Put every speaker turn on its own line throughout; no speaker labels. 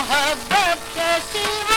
محبت کے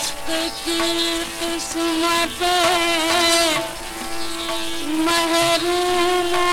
عشق کی قسمت محروم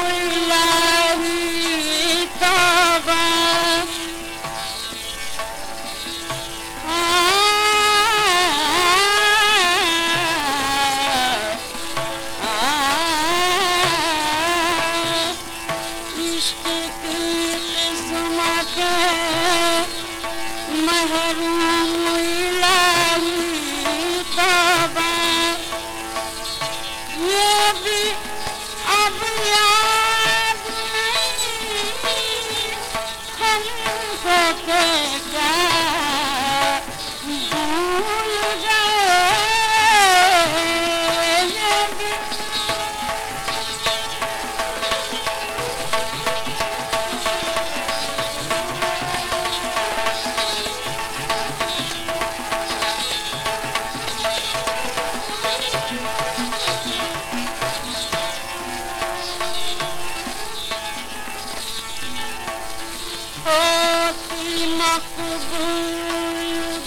ہوتی مقبول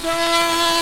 دعا